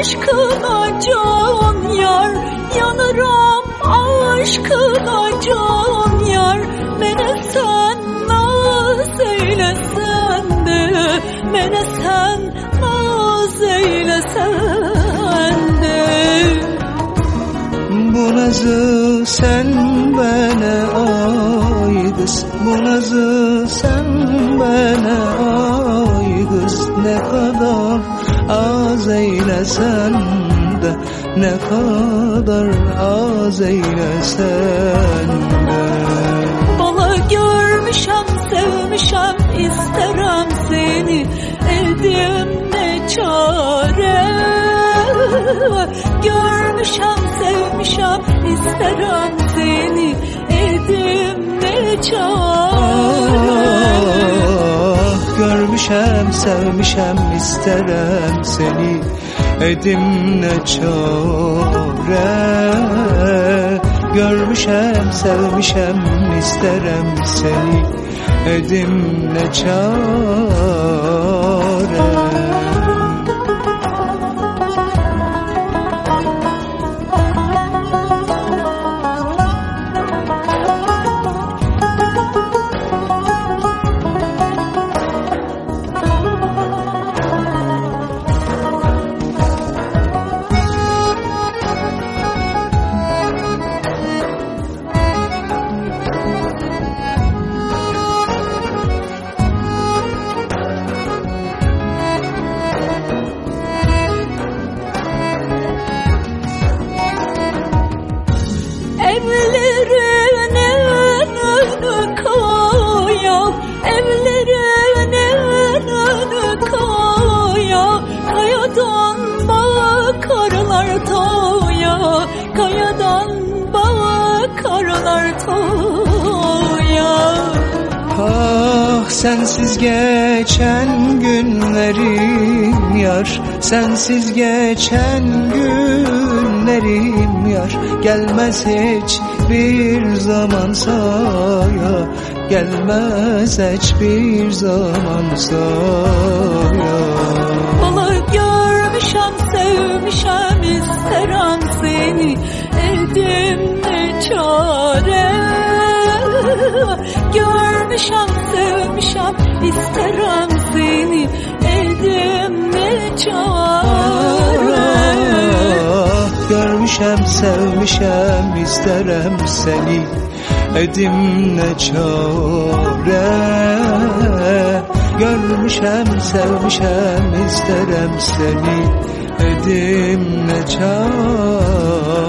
aşkına can yar. Yanırım aşkına can yar. Mene sen naz eylesen de Mene sen naz eylesen de. Bu nazı sen bana aydız Bu nazı sen bana aydız Ne kadar aydız az eylesen de Ne kadar az eylesen de. Bala görmüşem sevmişem isterem seni Edim ne çare? Görmüşem sevmişem isterem seni Edim ne çare Görmüşem, sevmişem, isterem seni. Edim ne çare? Görmüşem, sevmişem, isterem seni. Edim ne çare toya Kayadan bakarlar toya. Ah sensiz geçen günlerim yar Sensiz geçen günlerim yar. Gelmez hiç bir zaman saya Gelmez hiçbir zaman saya çare. Görmüşem sevmişem isterem seni Edim ne çare. Görmüşem, sevmişem, isterem seni Edim ne çare. Görmüşem, sevmişem, isterem seni Edim ne çare